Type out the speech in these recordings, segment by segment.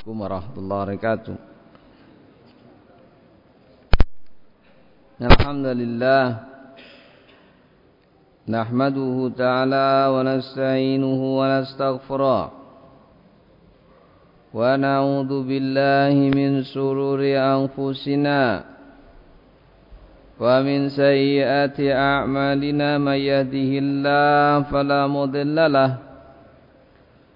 Assalamualaikum warahmatullahi wabarakatuh. Alhamdulillah. Nahmaduhu ta'ala wa nasta'inuhu wa nastaghfirah Wa na'udhu billahi min sururi anfusina. Wa min sayyiati a'malina Man yahdihillah falamudillalah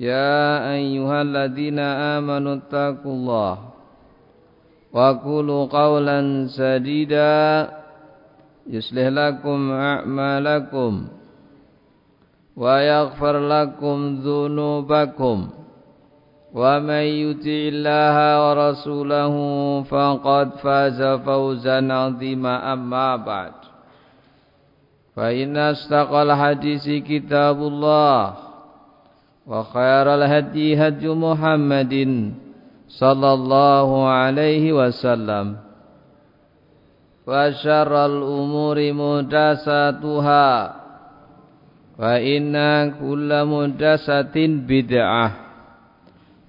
يا أيها الذين آمنوا اتقوا الله وقولوا قولا سديدا يصلح لكم أعمالكم ويغفر لكم ذنوبكم ومن يطع الله ورسوله فقد فاز فوزا عظيما أما بعد. فإن أصدق الحديث كتاب الله. وخير الهدي هدي محمد صلى الله عليه وسلم وشر الأمور مدساتها فإن كل مدسة بدعة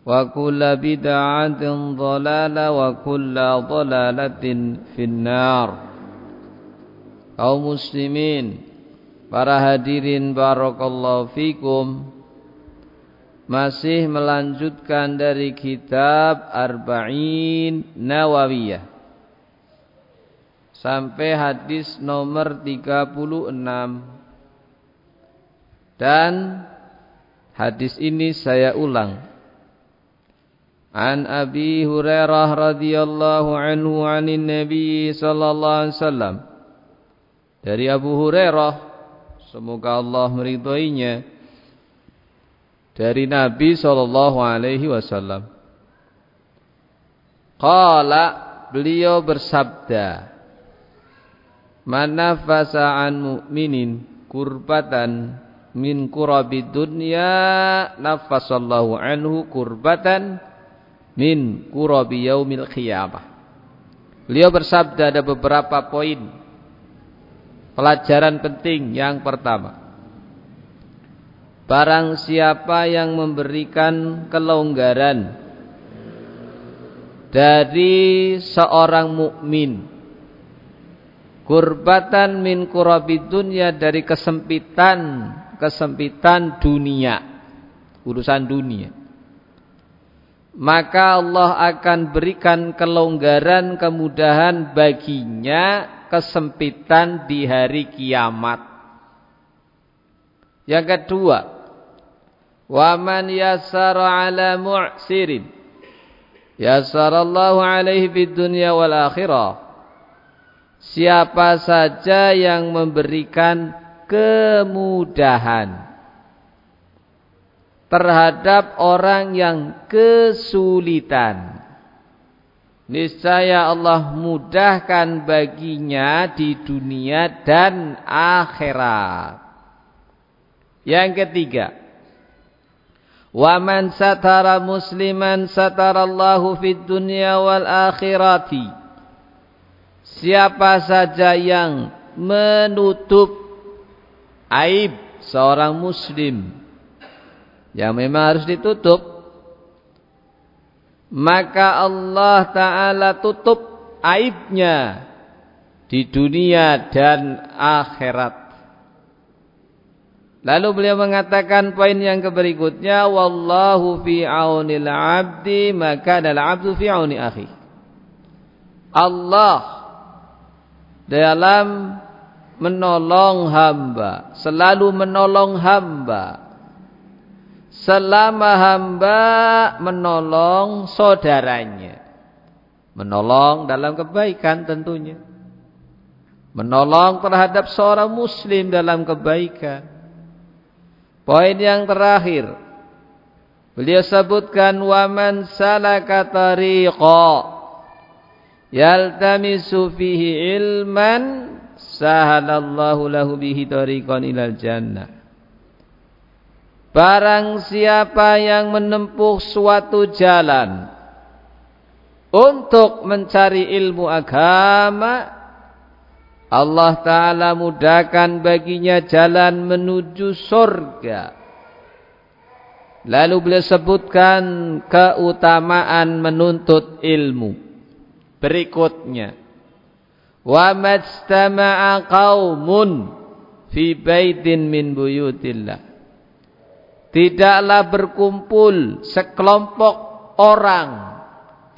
وكل بدعة ضلالة وكل ضلالة في النار أو مسلمين Para hadirin barakallahu fikum masih melanjutkan dari kitab Arba'in Nawawiyah. Sampai hadis nomor 36 dan hadis ini saya ulang. An Abi Hurairah radhiyallahu anhu anin Nabi sallallahu alaihi wasallam. Dari Abu Hurairah semoga Allah meridhoinya dari Nabi sallallahu alaihi wasallam. Qala beliau bersabda Manafasa an mu'minin kurbatan min kurabi dunya nafasallahu anhu kurbatan min kurabi yaumil qiyamah. Beliau bersabda ada beberapa poin pelajaran penting yang pertama Barang siapa yang memberikan kelonggaran dari seorang mukmin kurbatan min kurabid dunya dari kesempitan kesempitan dunia urusan dunia maka Allah akan berikan kelonggaran kemudahan baginya kesempitan di hari kiamat. Yang kedua Wa man yassara ala mu'sirin yassarallahu alaihi fid dunya wal akhirah. Siapa saja yang memberikan kemudahan terhadap orang yang kesulitan. Niscaya Allah mudahkan baginya di dunia dan akhirat. Yang ketiga, Wa man satara musliman satarallahu fid dunya wal akhirati. Siapa saja yang menutup aib seorang muslim yang memang harus ditutup maka Allah taala tutup aibnya di dunia dan akhirat Lalu beliau mengatakan poin yang berikutnya wallahu fi aunil 'abdi maka adalah 'abdu fi auni akhi. Allah dalam menolong hamba, selalu menolong hamba. Selama hamba menolong saudaranya. Menolong dalam kebaikan tentunya. Menolong terhadap seorang muslim dalam kebaikan. Poin yang terakhir. Beliau sebutkan waman salaka tariqa yaltamisu fihi ilman sahalallahu lahu bihi tariqan ilal jannah. Barang siapa yang menempuh suatu jalan untuk mencari ilmu agama Allah Ta'ala mudahkan baginya jalan menuju surga. Lalu beliau sebutkan keutamaan menuntut ilmu. Berikutnya. Wa majtama'a qawmun fi baitin min buyutillah. Tidaklah berkumpul sekelompok orang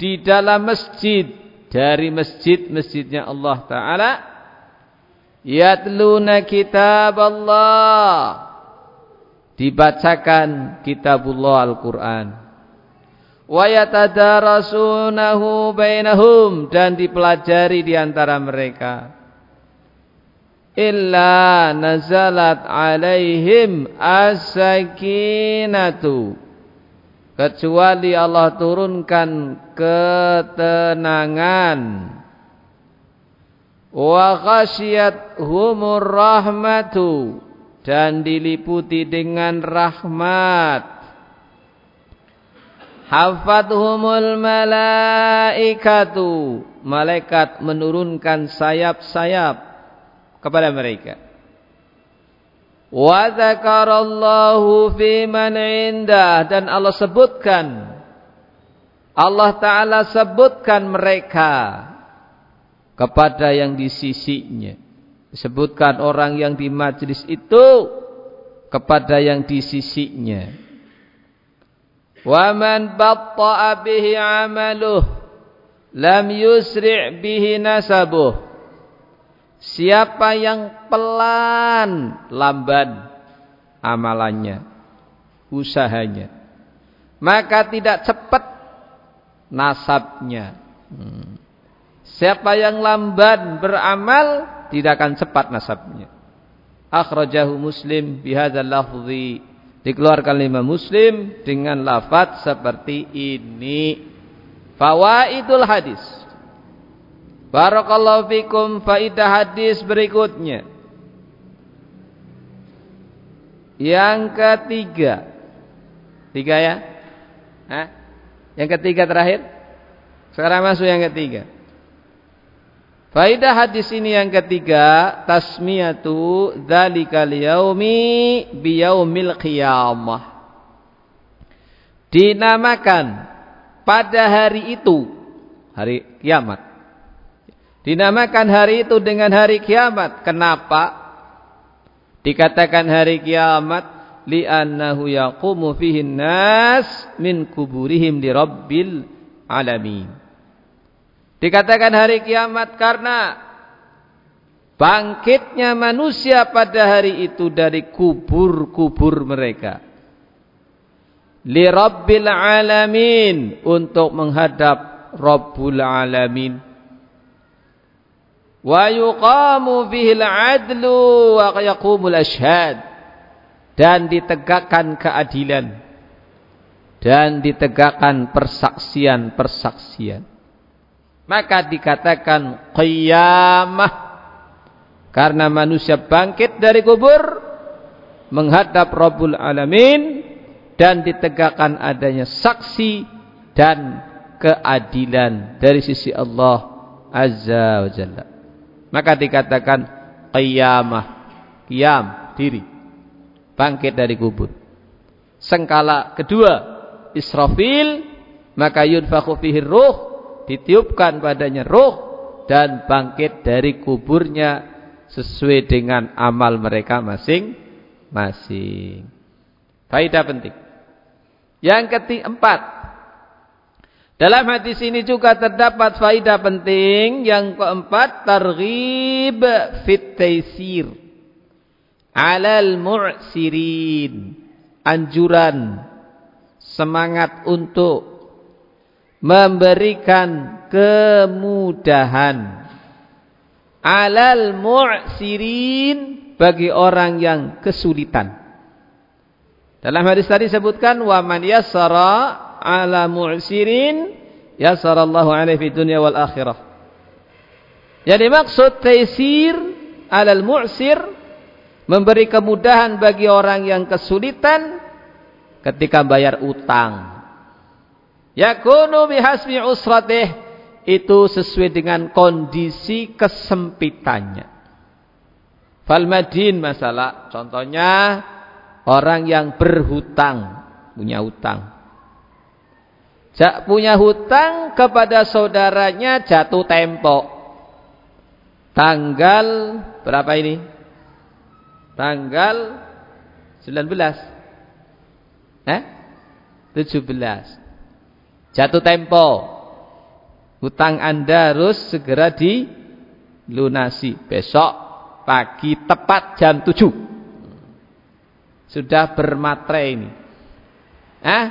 di dalam masjid dari masjid-masjidnya Allah Ta'ala yatluna kitab Allah dibacakan kitabullah Al-Qur'an. Wa bainahum. Dan dipelajari di antara mereka. Illa nazalat alaihim as-sakinatu. Kecuali Allah turunkan ketenangan wa humur rahmatu. Dan diliputi dengan rahmat. Humul malaikatu. Malaikat menurunkan sayap-sayap kepada mereka. Wa fi man indah. Dan Allah sebutkan Allah taala sebutkan mereka kepada yang di sisinya. Disebutkan orang yang di majlis itu kepada yang di sisinya. Wa man batta'a bihi 'amaluh lam yusri' bihi nasabuh. Siapa yang pelan lamban amalannya, usahanya, maka tidak cepat nasabnya. Hmm. Siapa yang lamban beramal tidak akan cepat nasabnya. Akhrajahu Muslim bihadzal lafzi. Dikeluarkan lima Muslim dengan lafaz seperti ini. Fawaidul hadis. Barakallahu fikum faidah hadis berikutnya. Yang ketiga. Tiga ya? Hah? Yang ketiga terakhir? Sekarang masuk yang ketiga. Faidah hadis ini yang ketiga, tasmiyatu dzalikal yaumi biyaumil qiyamah. Dinamakan pada hari itu, hari kiamat. Dinamakan hari itu dengan hari kiamat. Kenapa? Dikatakan hari kiamat li'annahu yaqumu fihi nas min kuburihim li rabbil alamin. Dikatakan hari kiamat karena bangkitnya manusia pada hari itu dari kubur-kubur mereka. Li Rabbil Alamin untuk menghadap Rabbul Alamin. Wa yuqamu bihil adlu wa yaqumul ashhad. Dan ditegakkan keadilan. Dan ditegakkan persaksian-persaksian maka dikatakan qiyamah. Karena manusia bangkit dari kubur menghadap Rabbul Alamin dan ditegakkan adanya saksi dan keadilan dari sisi Allah Azza wa Jalla. Maka dikatakan qiyamah. Qiyam diri. Bangkit dari kubur. Sengkala kedua Israfil maka yunfakhu fihi ruh ditiupkan padanya roh dan bangkit dari kuburnya sesuai dengan amal mereka masing-masing. Faidah penting. Yang keempat, dalam hadis ini juga terdapat faidah penting. Yang keempat, targhib fit taysir. Alal mu'sirin. Anjuran. Semangat untuk memberikan kemudahan. Alal mu'sirin bagi orang yang kesulitan. Dalam hadis tadi sebutkan wa man yassara ala mu'sirin yasarallahu alaihi fid dunya wal akhirah. Jadi maksud taisir alal mu'sir memberi kemudahan bagi orang yang kesulitan ketika bayar utang. Yakunu bihasbi usratih itu sesuai dengan kondisi kesempitannya. Falmadin masalah contohnya orang yang berhutang punya hutang punya hutang kepada saudaranya jatuh tempo. Tanggal berapa ini? Tanggal 19. Eh? 17. Jatuh tempo. Hutang Anda harus segera dilunasi. Besok pagi tepat jam 7. Sudah bermaterai ini. Eh?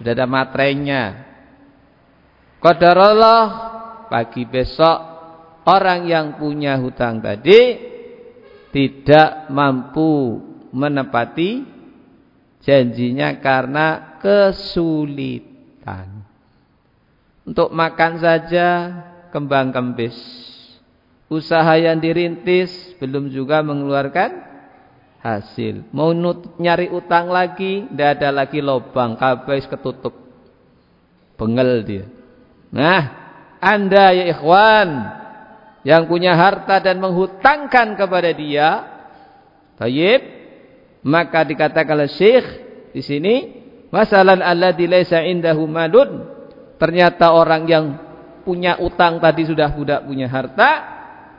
Sudah ada materainya. Qadarullah pagi besok orang yang punya hutang tadi tidak mampu menepati janjinya karena kesulitan. Untuk makan saja kembang kempis. Usaha yang dirintis belum juga mengeluarkan hasil. Mau nyari utang lagi, tidak ada lagi lobang, kabeh ketutup. Bengel dia. Nah, Anda ya ikhwan yang punya harta dan menghutangkan kepada dia, tayyib, maka dikatakan oleh Syekh di sini, masalan alladzi laisa indahu madun. Ternyata orang yang punya utang tadi sudah tidak punya harta,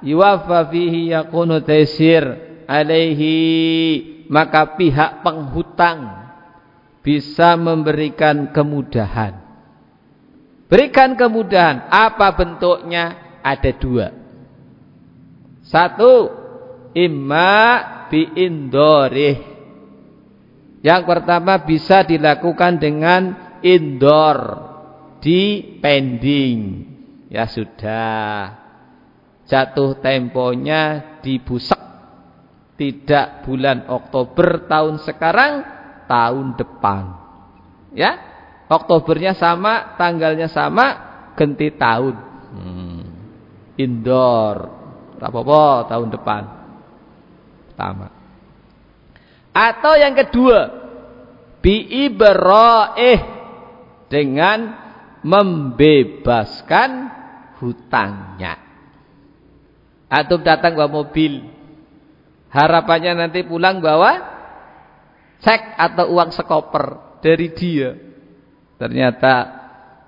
yuwaffa fihi yakunu taysir alaihi maka pihak penghutang bisa memberikan kemudahan. Berikan kemudahan. Apa bentuknya? Ada dua. Satu, imma biindorih. Yang pertama bisa dilakukan dengan indoor di pending. Ya sudah. Jatuh temponya dibusak tidak bulan Oktober tahun sekarang, tahun depan. Ya, Oktobernya sama, tanggalnya sama, ganti tahun. Hmm. Indoor, apa-apa tahun depan. Pertama. Atau yang kedua, biibra'ih dengan membebaskan hutangnya. Atau datang bawa mobil Harapannya nanti pulang bawa cek atau uang sekoper dari dia. Ternyata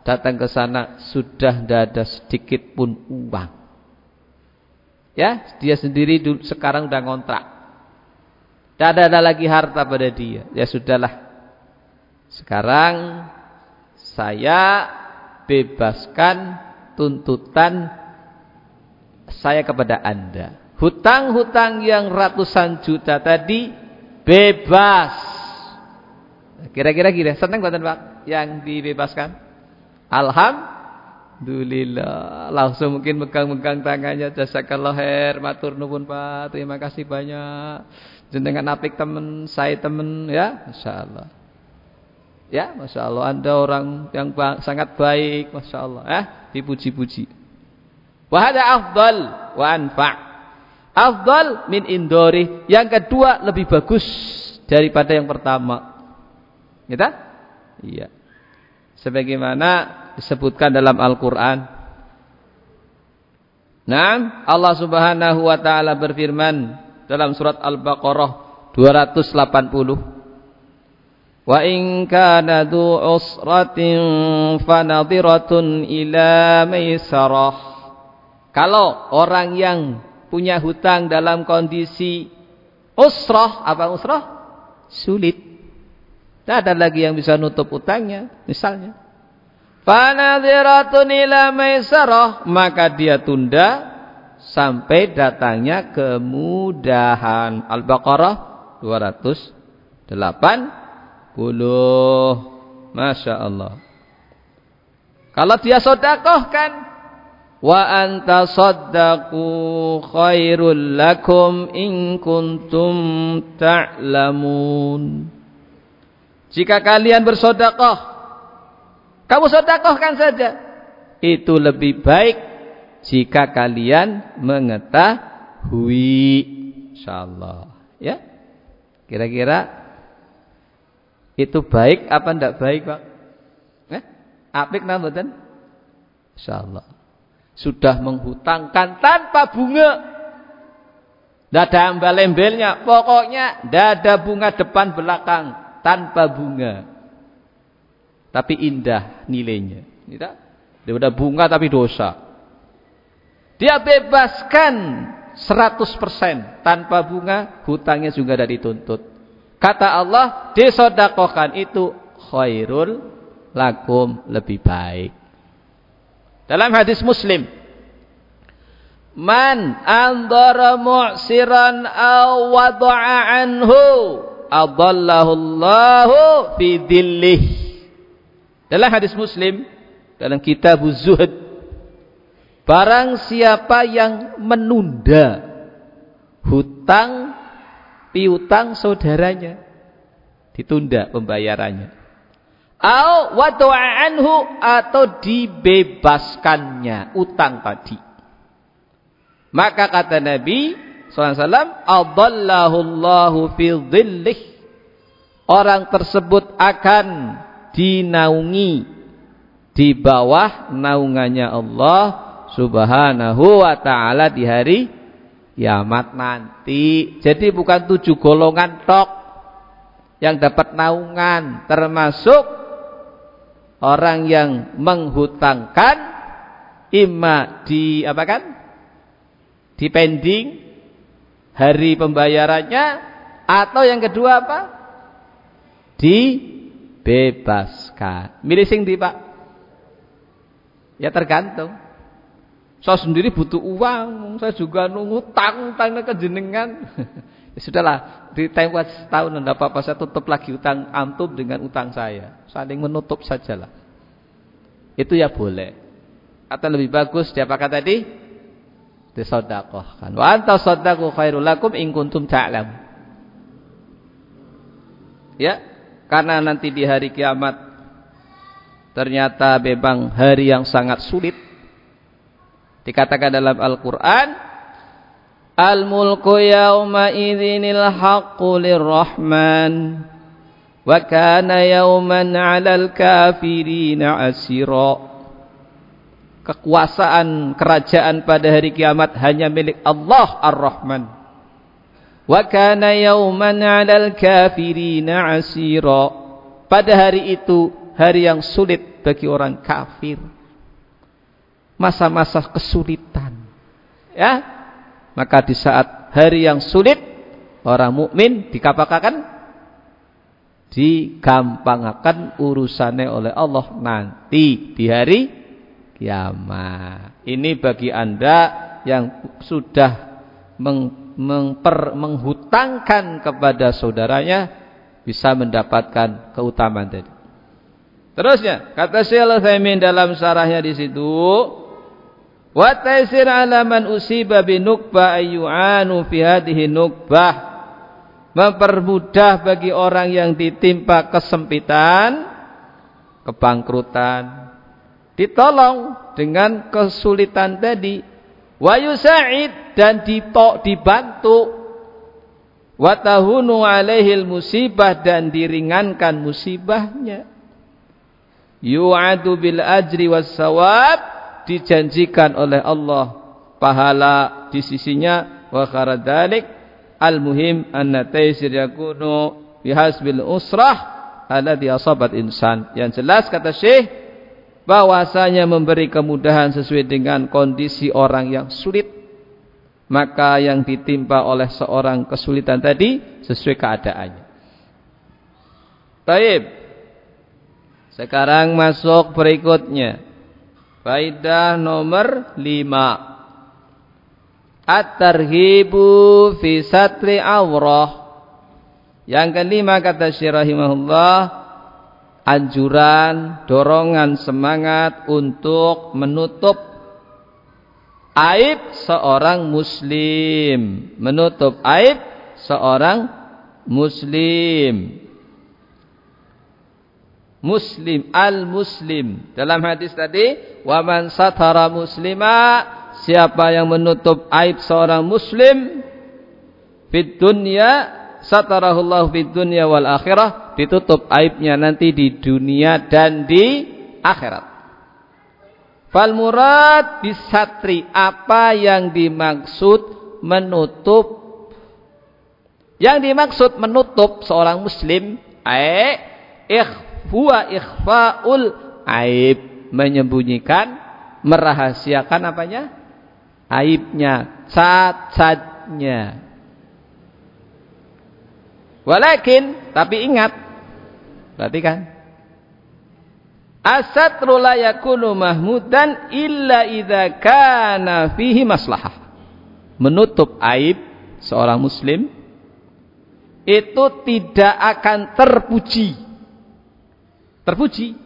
datang ke sana sudah tidak ada sedikit pun uang. Ya, dia sendiri sekarang udah ngontrak. Tidak ada lagi harta pada dia. Ya sudahlah. Sekarang saya bebaskan tuntutan saya kepada Anda. Hutang-hutang yang ratusan juta tadi bebas. Kira-kira gini, senang buatan Pak yang dibebaskan? Alhamdulillah. Langsung mungkin megang-megang tangannya jazakallah khair, matur nuwun Pak. Terima kasih banyak. Jenengan apik temen, saya temen ya, masyaallah. Ya, Masya Allah Anda orang yang sangat baik Masya Allah eh, Dipuji-puji Wahada afdal wa anfa' Afdal min indori. Yang kedua lebih bagus daripada yang pertama. Gitu? Iya. Sebagaimana disebutkan dalam Al-Quran. Nah, Allah subhanahu wa ta'ala berfirman dalam surat Al-Baqarah 280. Wa in kana dhu usratin fanadhiratun ila maisarah. Kalau orang yang punya hutang dalam kondisi Usrah, apa usrah? Sulit. Tidak ada lagi yang bisa nutup utangnya, misalnya. Fanadhiratun ila maisarah, maka dia tunda sampai datangnya kemudahan. Al-Baqarah 280. Masya Allah. Kalau dia sodakoh kan wa anta saddaqu khairul lakum in kuntum ta'lamun. Jika kalian bersodakoh, kamu sodakohkan saja. Itu lebih baik jika kalian mengetahui. InsyaAllah. Ya. Kira-kira itu baik apa tidak baik Pak? Eh? Apik namanya? InsyaAllah. Sudah menghutangkan tanpa bunga. Tidak ada embel-embelnya. Pokoknya tidak ada bunga depan belakang tanpa bunga. Tapi indah nilainya. Tidak? Daripada bunga tapi dosa. Dia bebaskan 100% tanpa bunga, hutangnya juga tidak dituntut. Kata Allah, disodakohkan itu khairul lakum lebih baik. Dalam hadis Muslim, Man andara mu'siran aw wada'a anhu adallahullahu fi dhillih. Dalam hadis Muslim dalam kitab Zuhud barang siapa yang menunda hutang piutang saudaranya ditunda pembayarannya au anhu atau dibebaskannya utang tadi maka kata Nabi SAW, fi dhillih. Orang tersebut akan dinaungi di bawah naungannya Allah subhanahu wa ta'ala di hari kiamat nanti. Jadi bukan tujuh golongan tok yang dapat naungan. Termasuk orang yang menghutangkan imma di apa kan? Di pending hari pembayarannya atau yang kedua apa? Dibebaskan. Milih sing di Pak? Ya tergantung. Saya sendiri butuh uang, saya juga nunggu tang tang ke jenengan. ya sudahlah, di tempo setahun tidak apa-apa saya tutup lagi utang antum dengan utang saya. Saling menutup sajalah. Itu ya boleh. Atau lebih bagus dia pakai tadi? disedekahkan. Wa anta saddaqu khairul lakum in kuntum ta'lam. Ya, karena nanti di hari kiamat ternyata memang hari yang sangat sulit. Dikatakan dalam Al-Qur'an Al-mulku yawma idzinil haqqu lirrahman wa kana yawman 'alal kafirina 'asira kekuasaan kerajaan pada hari kiamat hanya milik Allah Ar-Rahman. Wa kana yawman 'alal kafirina 'asira. Pada hari itu hari yang sulit bagi orang kafir. Masa-masa kesulitan. Ya. Maka di saat hari yang sulit orang mukmin dikapakan digampangkan urusannya oleh Allah nanti di hari kiamat. Ini bagi Anda yang sudah meng, mengper, menghutangkan kepada saudaranya bisa mendapatkan keutamaan tadi. Terusnya, kata Syekh Al-Utsaimin dalam syarahnya di situ, wa taisir 'ala man usiba bi nukbah ayyu'anu fi hadhihi nukbah. Mempermudah bagi orang yang ditimpa kesempitan, kebangkrutan, ditolong dengan kesulitan tadi. Wa yusa'id dan ditok dibantu. Wa tahunu alaihil musibah dan diringankan musibahnya. Yu'adu bil ajri was sawab dijanjikan oleh Allah pahala di sisinya wa kharadalik al muhim anna taysir yakunu bihasbil usrah alladhi asabat insan yang jelas kata Syekh bahwasanya memberi kemudahan sesuai dengan kondisi orang yang sulit maka yang ditimpa oleh seorang kesulitan tadi sesuai keadaannya. Taib. Sekarang masuk berikutnya. Faidah nomor 5. At-tarhibu fi satri awrah. Yang kelima kata Syirahimahullah anjuran, dorongan semangat untuk menutup aib seorang muslim, menutup aib seorang muslim. Muslim al-muslim. Dalam hadis tadi, wa man satara muslima, siapa yang menutup aib seorang muslim fid dunya satarahullahu fid dunya wal akhirah, ditutup aibnya nanti di dunia dan di akhirat. Fal murad bisatri apa yang dimaksud menutup yang dimaksud menutup seorang muslim ai ikhwa ikhfaul aib. Menyembunyikan merahasiakan apanya? Aibnya cacatnya walakin tapi ingat. Perhatikan Asatru la yakunu mahmudan illa idza kana fihi maslahah. Menutup aib seorang muslim itu tidak akan terpuji. Terpuji.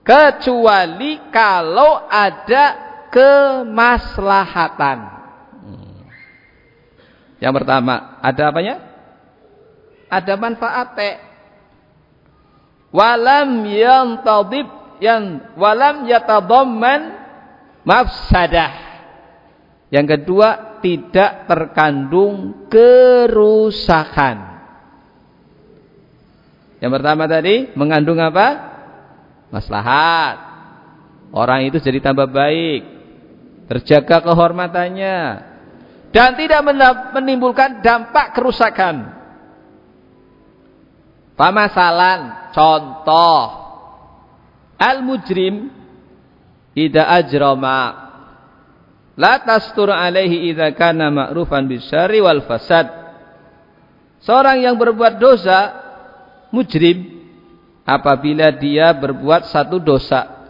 Kecuali kalau ada kemaslahatan. Yang pertama, ada apanya? Ada manfaatnya walam yang tadib yang walam yatadamman mafsadah. Yang kedua tidak terkandung kerusakan yang pertama tadi mengandung apa? Maslahat. Orang itu jadi tambah baik. Terjaga kehormatannya. Dan tidak menimbulkan dampak kerusakan. Pamasalan. Contoh. Al-mujrim idza ajrama la tastur alaihi idza kana ma'rufan bisyari wal fasad. Seorang yang berbuat dosa mujrim apabila dia berbuat satu dosa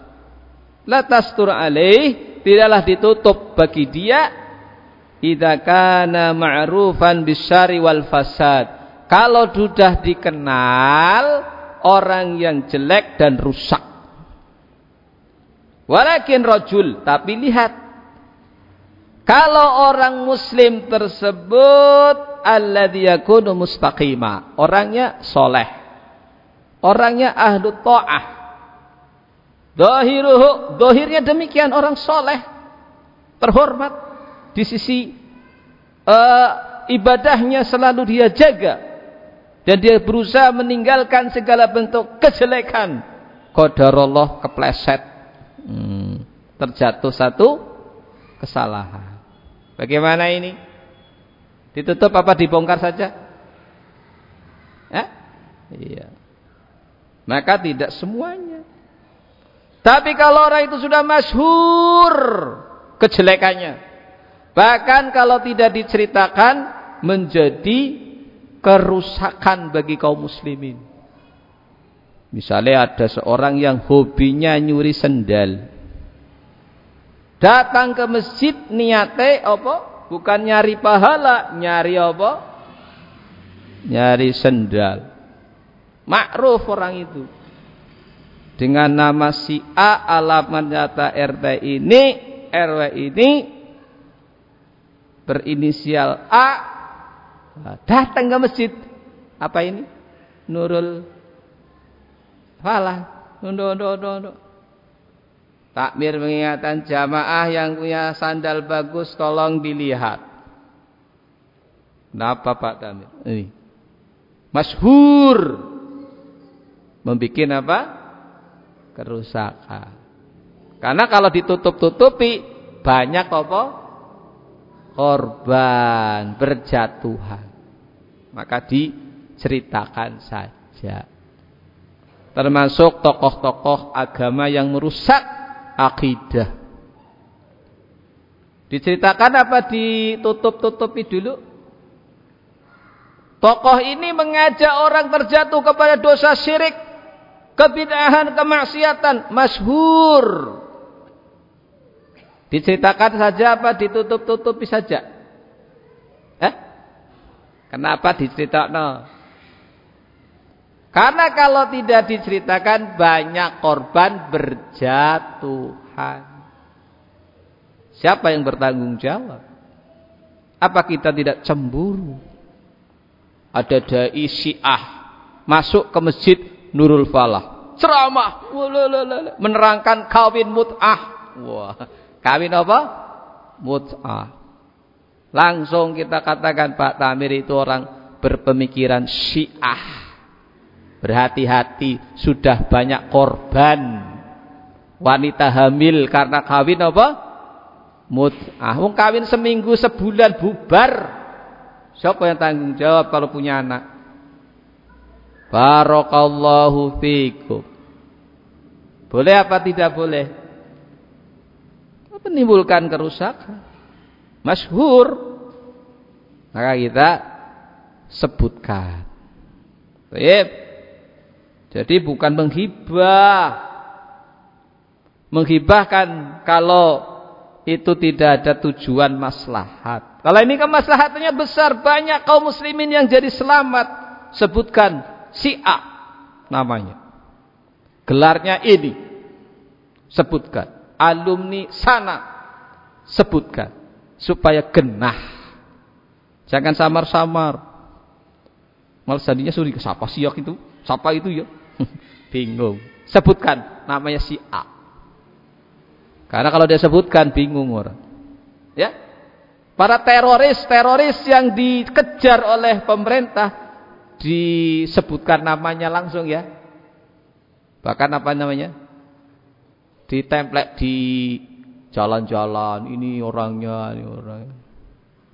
la tastur alaih tidaklah ditutup bagi dia idza kana ma'rufan bisyari wal fasad kalau sudah dikenal orang yang jelek dan rusak. Walakin rojul, tapi lihat. Kalau orang muslim tersebut alladzi yakunu mustaqima, orangnya soleh. Orangnya ahlu ta'ah. Dohiruhu, dohirnya demikian orang soleh. Terhormat. Di sisi uh, ibadahnya selalu dia jaga. Dan dia berusaha meninggalkan segala bentuk kejelekan. Qadarullah kepleset. Hmm, terjatuh satu kesalahan. Bagaimana ini? Ditutup apa dibongkar saja? Eh? iya maka tidak semuanya tapi kalau orang itu sudah masyhur kejelekannya bahkan kalau tidak diceritakan menjadi kerusakan bagi kaum muslimin. Misalnya ada seorang yang hobinya nyuri sendal. Datang ke masjid niate apa? Bukan nyari pahala, nyari apa? Nyari sendal. Makruf orang itu. Dengan nama si A alamat nyata RT ini, RW ini berinisial A datang ke masjid. Apa ini? Nurul Falah. Nundo, nundo, nundo. Takmir mengingatkan jamaah yang punya sandal bagus tolong dilihat. Kenapa Pak Tamir? Ini. Masyhur. Membikin apa? Kerusakan. Karena kalau ditutup-tutupi banyak apa? korban berjatuhan maka diceritakan saja termasuk tokoh-tokoh agama yang merusak akidah Diceritakan apa ditutup-tutupi dulu? Tokoh ini mengajak orang terjatuh kepada dosa syirik, kebid'ahan, kemaksiatan, masyhur. Diceritakan saja apa ditutup-tutupi saja? Eh? Kenapa diceritakan? Karena kalau tidak diceritakan banyak korban berjatuhan. Siapa yang bertanggung jawab? Apa kita tidak cemburu? Ada dai Syiah masuk ke masjid Nurul Falah, ceramah, menerangkan kawin mut'ah. Wah, kawin apa? Mut'ah. Langsung kita katakan Pak Tamir itu orang berpemikiran Syiah. Berhati-hati, sudah banyak korban wanita hamil karena kawin apa? Mut'ah. Wong kawin seminggu sebulan bubar. Siapa yang tanggung jawab kalau punya anak? Barakallahu fikum. Boleh apa tidak boleh? Menimbulkan kerusakan. Masyhur. Maka kita sebutkan. Baik. Jadi bukan menghibah. Menghibahkan kalau itu tidak ada tujuan maslahat. Kalau ini kan maslahatnya besar, banyak kaum muslimin yang jadi selamat. Sebutkan si A namanya. Gelarnya ini. Sebutkan. Alumni sana. Sebutkan. Supaya genah. Jangan samar-samar. Malah tadinya suri siapa sih itu? Siapa itu ya? bingung. Sebutkan namanya si A. Karena kalau dia sebutkan bingung orang. Ya. Para teroris-teroris yang dikejar oleh pemerintah disebutkan namanya langsung ya. Bahkan apa namanya? Ditemplek di jalan-jalan, ini orangnya, ini orangnya.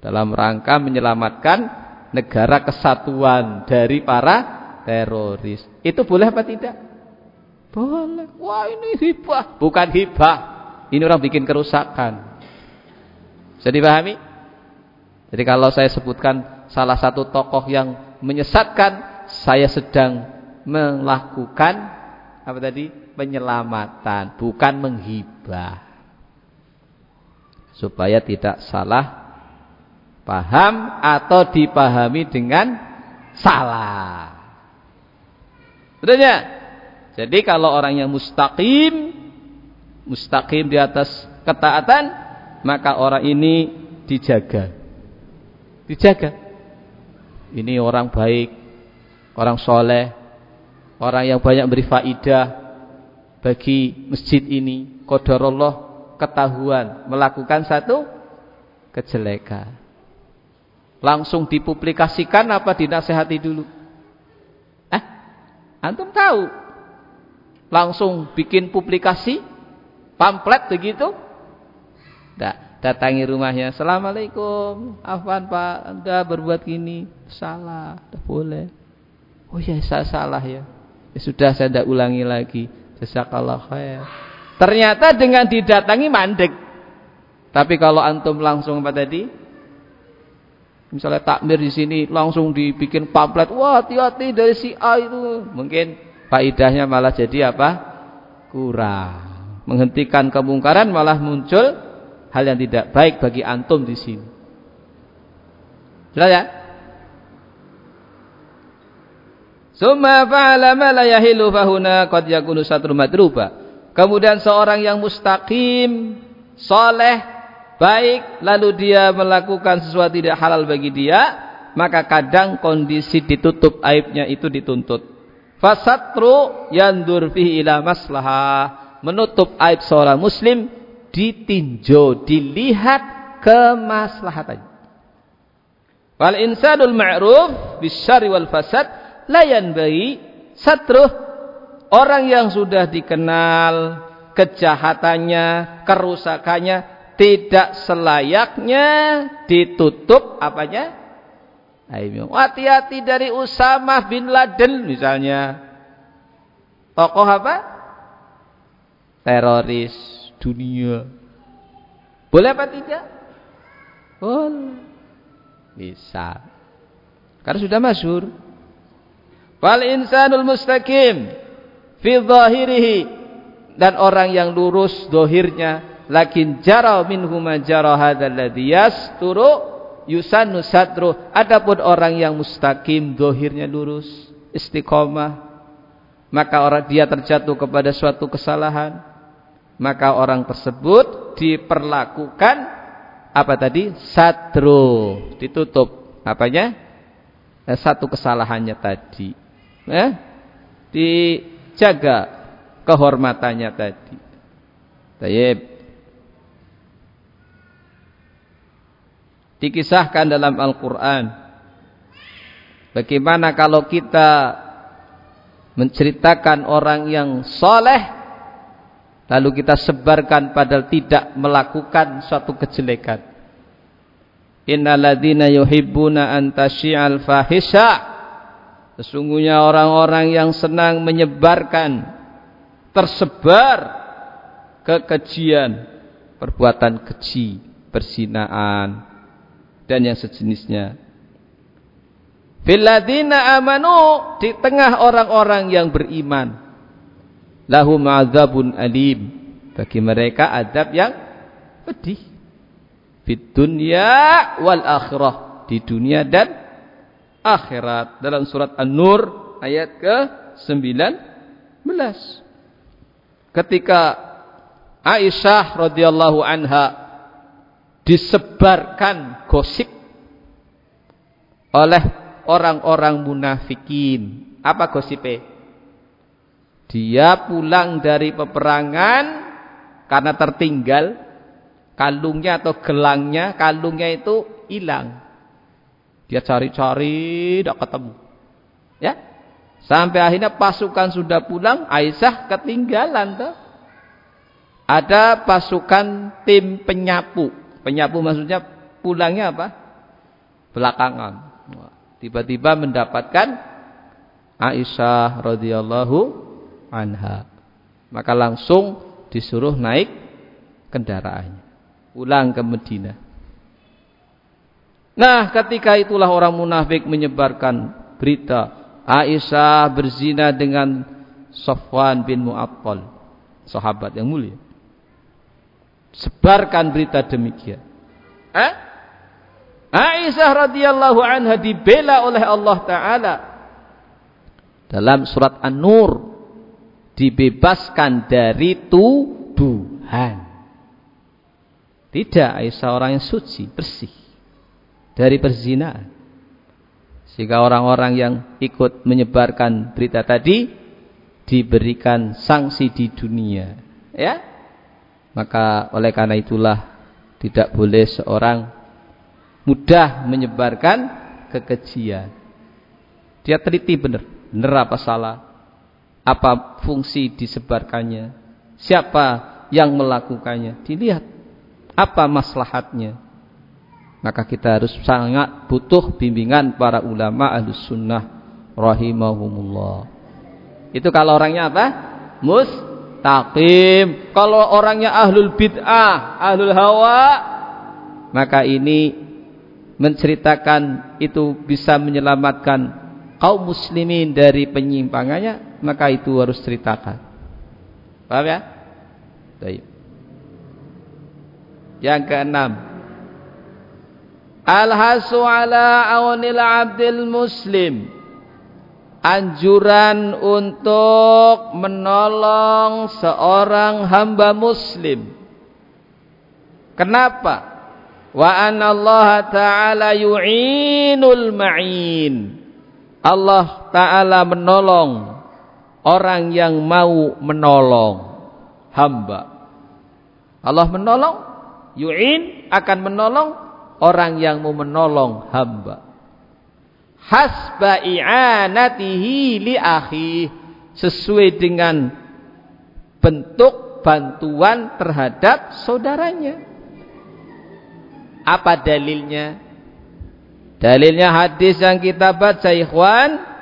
Dalam rangka menyelamatkan negara kesatuan dari para teroris. Itu boleh apa tidak? Boleh. Wah ini hibah. Bukan hibah. Ini orang bikin kerusakan. Bisa dipahami? Jadi kalau saya sebutkan salah satu tokoh yang menyesatkan, saya sedang melakukan apa tadi? Penyelamatan, bukan menghibah. Supaya tidak salah paham atau dipahami dengan salah. Betulnya? Jadi kalau orang yang mustaqim, mustaqim di atas ketaatan, maka orang ini dijaga. Dijaga. Ini orang baik, orang soleh, orang yang banyak beri faidah bagi masjid ini. Qadarullah ketahuan melakukan satu kejelekan. Langsung dipublikasikan apa dinasehati dulu? Antum tahu. Langsung bikin publikasi, pamflet begitu. Tidak, datangi rumahnya. Assalamualaikum. Afan Pak, Anda berbuat gini. Salah, tidak boleh. Oh ya, saya salah ya. ya sudah, saya tidak ulangi lagi. Jazakallah khair. Ternyata dengan didatangi mandek. Tapi kalau antum langsung apa tadi? Misalnya takmir di sini langsung dibikin pamflet, wah hati-hati dari si A itu. Mungkin faidahnya malah jadi apa? Kurang. Menghentikan kemungkaran malah muncul hal yang tidak baik bagi antum di sini. Jelas ya? Summa fa'ala ma la yahilu fahuna qad yakunu satru madruba. Kemudian seorang yang mustaqim, soleh, baik lalu dia melakukan sesuatu tidak halal bagi dia maka kadang kondisi ditutup aibnya itu dituntut fasatru yandur fihi ila maslahah menutup aib seorang muslim ditinjau dilihat kemaslahatan wal insanul ma'ruf bisyari wal fasad la yanbaghi satruh orang yang sudah dikenal kejahatannya kerusakannya tidak selayaknya ditutup apanya? Hati-hati dari Usama bin Laden misalnya. Tokoh apa? Teroris dunia. Boleh apa tidak? Oh, bisa. Karena sudah masyhur. Wal insanul mustaqim fi dhahirihi dan orang yang lurus dohirnya lakin jara minhu ma jara hadzal ladzi yasturu yusannu satru adapun orang yang mustaqim dohirnya lurus istiqomah maka orang dia terjatuh kepada suatu kesalahan maka orang tersebut diperlakukan apa tadi? Satru ditutup. Apanya? Eh, satu kesalahannya tadi. Eh? dijaga kehormatannya tadi. Tayyib dikisahkan dalam Al-Quran. Bagaimana kalau kita menceritakan orang yang soleh lalu kita sebarkan padahal tidak melakukan suatu kejelekan. Innalladzina yuhibbuna an tasyi'al fahisha. Sesungguhnya orang-orang yang senang menyebarkan tersebar kekejian perbuatan keji persinaan dan yang sejenisnya. Filadina amanu di tengah orang-orang yang beriman. Lahum azabun alim. Bagi mereka adab yang pedih. Fit dunya wal akhirah. Di dunia dan akhirat. Dalam surat An-Nur ayat ke-19. Ketika Aisyah radhiyallahu anha disebarkan gosip oleh orang-orang munafikin. Apa gosipnya? Dia pulang dari peperangan karena tertinggal kalungnya atau gelangnya, kalungnya itu hilang. Dia cari-cari tidak ketemu. Ya. Sampai akhirnya pasukan sudah pulang, Aisyah ketinggalan tuh. Ada pasukan tim penyapu. Penyapu maksudnya pulangnya apa? Belakangan tiba-tiba mendapatkan Aisyah radhiyallahu anha. Maka langsung disuruh naik kendaraannya, pulang ke Madinah. Nah, ketika itulah orang munafik menyebarkan berita Aisyah berzina dengan Sofwan bin Mu'attal, sahabat yang mulia. Sebarkan berita demikian. Eh? Aisyah radhiyallahu anha dibela oleh Allah taala dalam surat An-Nur dibebaskan dari tuduhan. Tidak Aisyah orang yang suci, bersih dari perzinahan. Sehingga orang-orang yang ikut menyebarkan berita tadi diberikan sanksi di dunia, ya. Maka oleh karena itulah tidak boleh seorang mudah menyebarkan kekejian. Dia teliti benar, benar apa salah, apa fungsi disebarkannya, siapa yang melakukannya, dilihat apa maslahatnya. Maka kita harus sangat butuh bimbingan para ulama ahlus sunnah rahimahumullah. Itu kalau orangnya apa? Mustaqim. Kalau orangnya ahlul bid'ah, ahlul hawa, maka ini menceritakan itu bisa menyelamatkan kaum muslimin dari penyimpangannya, maka itu harus ceritakan. Paham ya? Baik. Yang keenam. Al-hasu ala awnil abdil muslim. Anjuran untuk menolong seorang hamba muslim. Kenapa? wa anna Allah taala yu'inul ma'in Allah taala menolong orang yang mau menolong hamba. Allah menolong yu'in akan menolong orang yang mau menolong hamba. Hasba i'anatihi li akhi sesuai dengan bentuk bantuan terhadap saudaranya. Apa dalilnya? Dalilnya hadis yang kita baca ikhwan.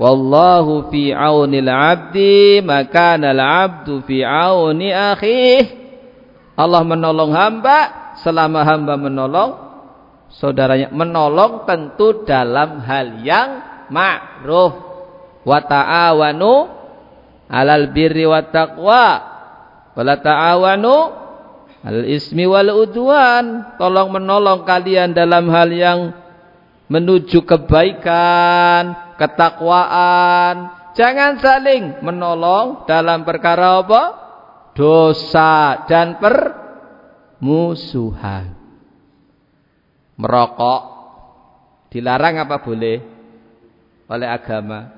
Wallahu fi aunil abdi maka al abdu fi auni akhih. Allah menolong hamba selama hamba menolong saudaranya. Menolong tentu dalam hal yang ma'ruf. Wa ta'awanu alal birri wa taqwa. Wa ta'awanu al ismi wal udwan. Tolong menolong kalian dalam hal yang menuju kebaikan, ketakwaan. Jangan saling menolong dalam perkara apa? Dosa dan permusuhan. Merokok dilarang apa boleh? Oleh agama.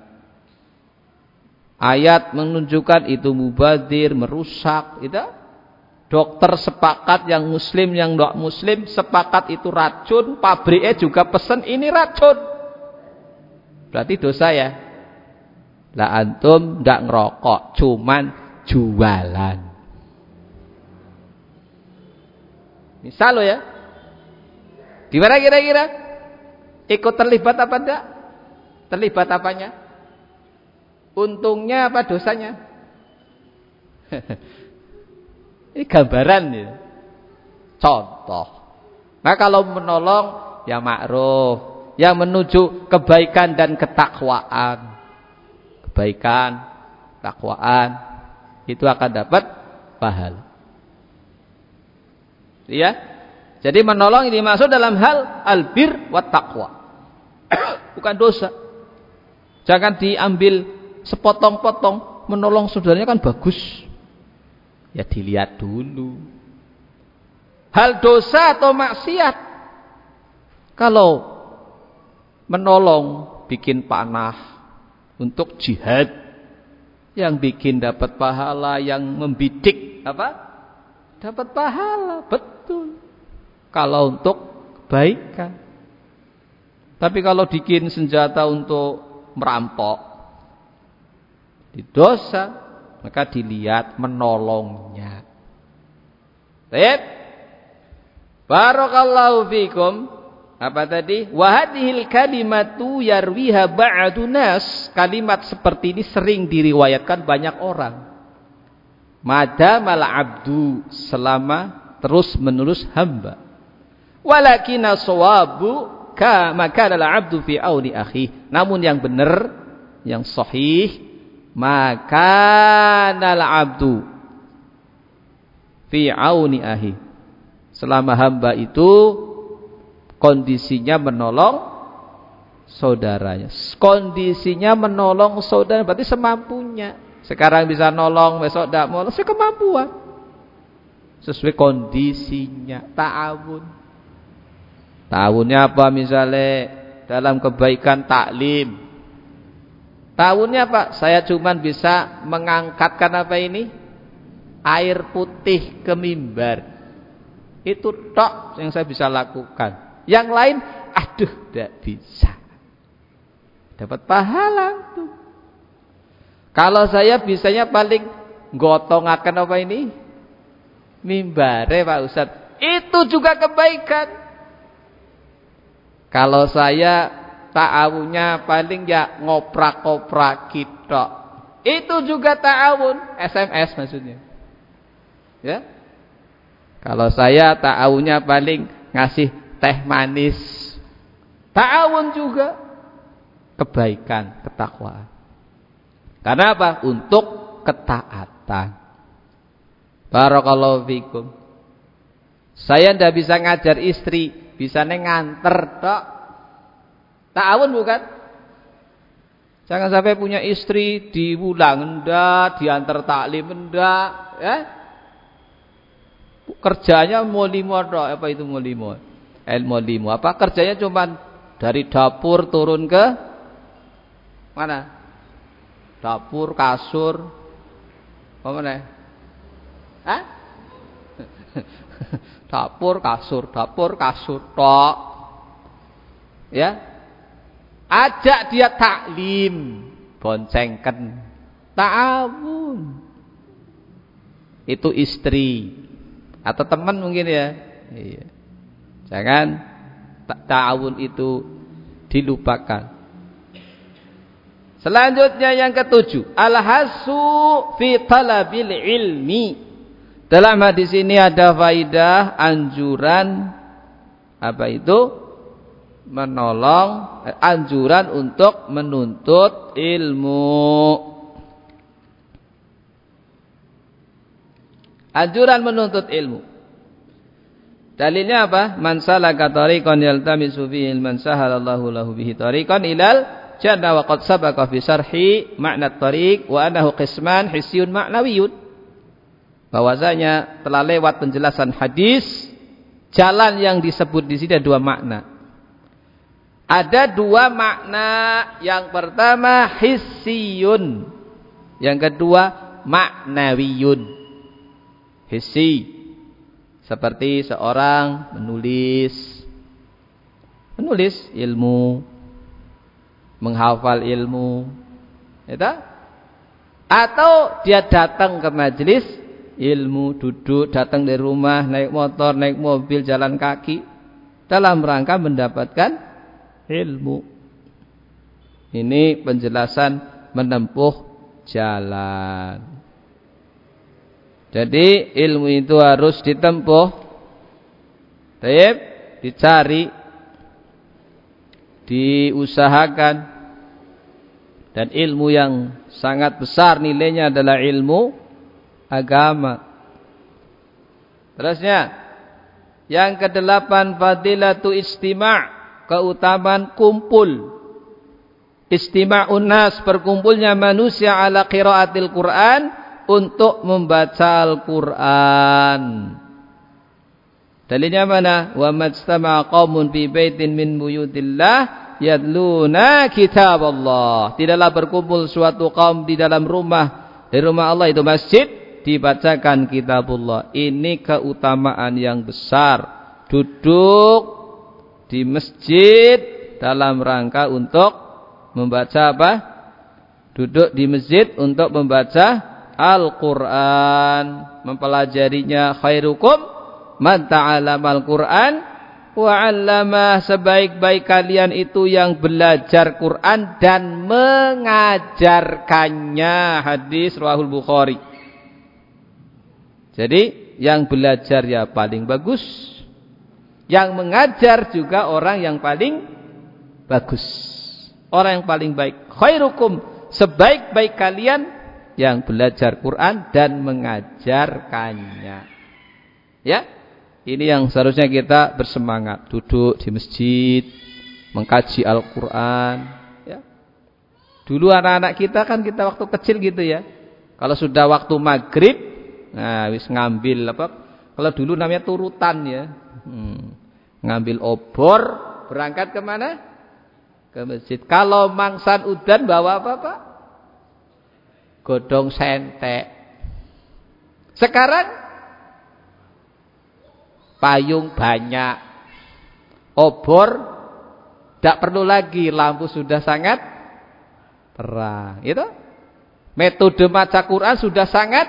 Ayat menunjukkan itu mubazir, merusak, itu Dokter sepakat yang muslim yang tidak muslim sepakat itu racun, pabriknya juga pesen ini racun. Berarti dosa ya. Lah antum tidak ngerokok, cuman jualan. Misal lo ya. Gimana kira-kira? Ikut terlibat apa enggak? Terlibat apanya? Untungnya apa dosanya? Ini gambaran ya. Contoh. Nah kalau menolong ya ma'ruf, yang menuju kebaikan dan ketakwaan. Kebaikan, takwaan itu akan dapat pahala. Ya. Jadi menolong ini masuk dalam hal albir wa taqwa. Bukan dosa. Jangan diambil sepotong-potong. Menolong saudaranya kan bagus. Ya dilihat dulu. Hal dosa atau maksiat. Kalau menolong bikin panah untuk jihad yang bikin dapat pahala yang membidik apa? Dapat pahala, betul. Kalau untuk kebaikan. Tapi kalau bikin senjata untuk merampok, di dosa maka dilihat menolongnya. Baik. Barakallahu fikum. Apa tadi? Wa hadhil kalimatu yarwiha ba'du nas. Kalimat seperti ini sering diriwayatkan banyak orang. Madamal abdu selama terus menerus hamba. Walakina sawabu ka maka abdu fi auni akhi. Namun yang benar, yang sahih maka nal abdu fi auni ahi. Selama hamba itu kondisinya menolong saudaranya. Kondisinya menolong saudara berarti semampunya. Sekarang bisa nolong besok tidak mau. Sesuai kemampuan. Sesuai kondisinya. Ta'awun. Ta'awunnya apa misalnya? Dalam kebaikan taklim Tahunnya Pak, saya cuma bisa mengangkatkan apa ini? Air putih ke mimbar. Itu tok yang saya bisa lakukan. Yang lain, aduh, tidak bisa. Dapat pahala tuh. Kalau saya bisanya paling gotong akan apa ini? Mimbare Pak Ustadz. Itu juga kebaikan. Kalau saya ta'awunnya paling ya ngoprak-ngoprak kita. Itu juga ta'awun, SMS maksudnya. Ya. Kalau saya ta'awunnya paling ngasih teh manis. Ta'awun juga kebaikan, ketakwaan. Karena apa? Untuk ketaatan. Barakallahu fikum. Saya ndak bisa ngajar istri, bisa nganter tok. Ta'awun bukan? Jangan sampai punya istri diulang ndak, diantar taklim ndak, ya. Kerjanya mau limo apa itu mau limo? Ilmu limo. Apa kerjanya cuma dari dapur turun ke mana? Dapur, kasur. Apa mana? Hah? dapur, kasur, dapur, kasur tok. Ya, Ajak dia taklim, boncengkan, ta'awun. Itu istri atau teman mungkin ya. Iya. Jangan ta'awun itu dilupakan. Selanjutnya yang ketujuh, al-hasu fi talabil ilmi. Dalam hadis ini ada faidah anjuran apa itu? Menolong eh, anjuran untuk menuntut ilmu. Anjuran menuntut ilmu. Dalilnya apa? Man salaka tariqan yaltamisu fihi ilman sahalallahu lahu bihi tariqan ilal jannah wa qad sabaqa fi syarhi makna tariq wa annahu qisman hisyun ma'nawiyun. Bahwasanya telah lewat penjelasan hadis jalan yang disebut di sini ada dua makna. Ada dua makna. Yang pertama hissiyun. Yang kedua maknawiyun. Hissi. Seperti seorang menulis. Menulis ilmu. Menghafal ilmu. Ya atau dia datang ke majelis ilmu duduk datang dari rumah naik motor naik mobil jalan kaki dalam rangka mendapatkan ilmu ini penjelasan menempuh jalan jadi ilmu itu harus ditempuh. Taib, dicari, diusahakan. Dan ilmu yang sangat besar nilainya adalah ilmu agama. Terusnya, yang kedelapan fadilatu istima' keutamaan kumpul. Istima'un nas berkumpulnya manusia ala qiraatil Quran untuk membaca Al-Quran. Dalilnya mana? Wa majtama'a qaumun fi baitin min buyutillah yadluna kitab Allah. Tidaklah berkumpul suatu kaum di dalam rumah di rumah Allah itu masjid dibacakan kitabullah. Ini keutamaan yang besar. Duduk di masjid dalam rangka untuk membaca apa? Duduk di masjid untuk membaca Al-Quran. Mempelajarinya khairukum man ta'alamal Quran wa 'allama sebaik-baik kalian itu yang belajar Quran dan mengajarkannya. Hadis Rahul Bukhari. Jadi yang belajar ya paling bagus yang mengajar juga orang yang paling bagus orang yang paling baik khairukum sebaik-baik kalian yang belajar Quran dan mengajarkannya. Ya, ini yang seharusnya kita bersemangat duduk di masjid, mengkaji Al-Quran. Ya. Dulu anak-anak kita kan kita waktu kecil gitu ya. Kalau sudah waktu maghrib, nah wis ngambil apa? Kalau dulu namanya turutan ya. Hmm. Ngambil obor, berangkat ke mana? Ke masjid. Kalau mangsan udan bawa apa Pak? godong sentek. Sekarang payung banyak, obor tidak perlu lagi, lampu sudah sangat terang. Itu metode maca Quran sudah sangat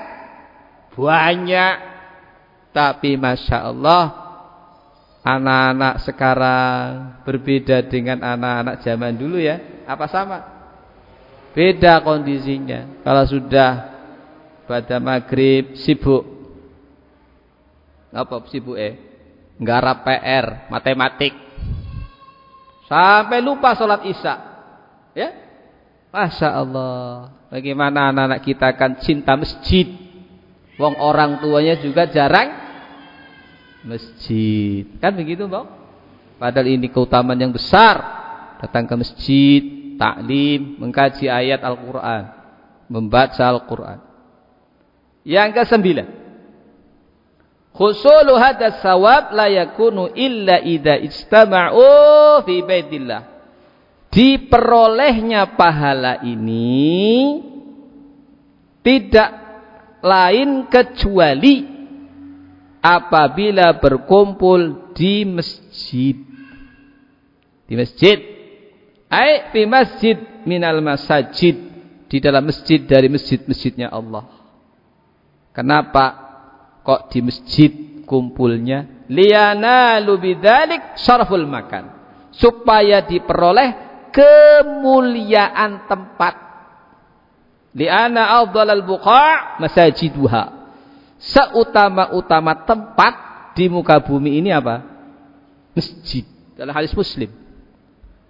banyak. Tapi masya Allah anak-anak sekarang berbeda dengan anak-anak zaman dulu ya. Apa sama? Beda kondisinya. Kalau sudah pada maghrib sibuk. Apa sibuk eh? Nggarap PR, matematik. Sampai lupa sholat isya. Ya? Masya Allah. Bagaimana anak-anak kita akan cinta masjid. Wong orang tuanya juga jarang masjid. Kan begitu, Bang? Padahal ini keutamaan yang besar. Datang ke masjid, taklim, mengkaji ayat Al-Quran, membaca Al-Quran. Yang kesembilan, khusulu hadas sawab la yakunu illa idha istama'u fi baitillah. Diperolehnya pahala ini tidak lain kecuali apabila berkumpul di masjid. Di masjid Ai fi masjid minal masajid di dalam masjid dari masjid-masjidnya Allah. Kenapa kok di masjid kumpulnya? Liyanalu bidzalik syaraful makan. Supaya diperoleh kemuliaan tempat. Liana afdalal buqa' masajiduha. Seutama-utama tempat di muka bumi ini apa? Masjid. Dalam hadis Muslim.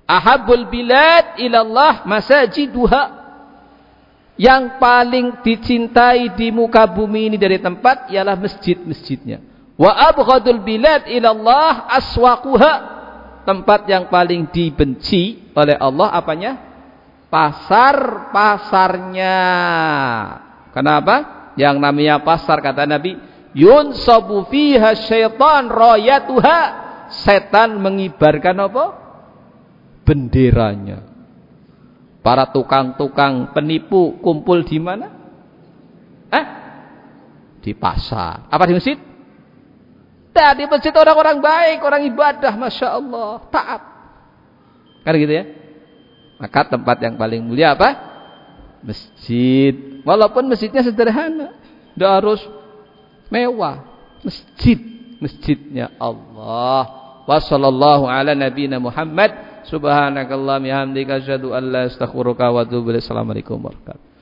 Ahabul bilad ilallah masajiduha. Yang paling dicintai di muka bumi ini dari tempat ialah masjid-masjidnya. Wa abghadul bilad ilallah aswaquha. Tempat yang paling dibenci oleh Allah apanya? Pasar-pasarnya. Kenapa? Yang namanya pasar kata Nabi, yunsabu fiha syaitan rayatuha. Setan mengibarkan apa? Benderanya. Para tukang-tukang penipu kumpul di mana? Eh? Di pasar. Apa di masjid? Tidak, di masjid orang-orang baik, orang ibadah, Masya Allah. Taat. Kan gitu ya? Maka tempat yang paling mulia apa? Masjid. Walaupun masjidnya sederhana. Tidak harus mewah. Masjid. Masjidnya Allah. Wassallallahu ala nabiyina Muhammad. An la astaghfiruka wa atubu ilaik. Assalamualaikum warahmatullahi.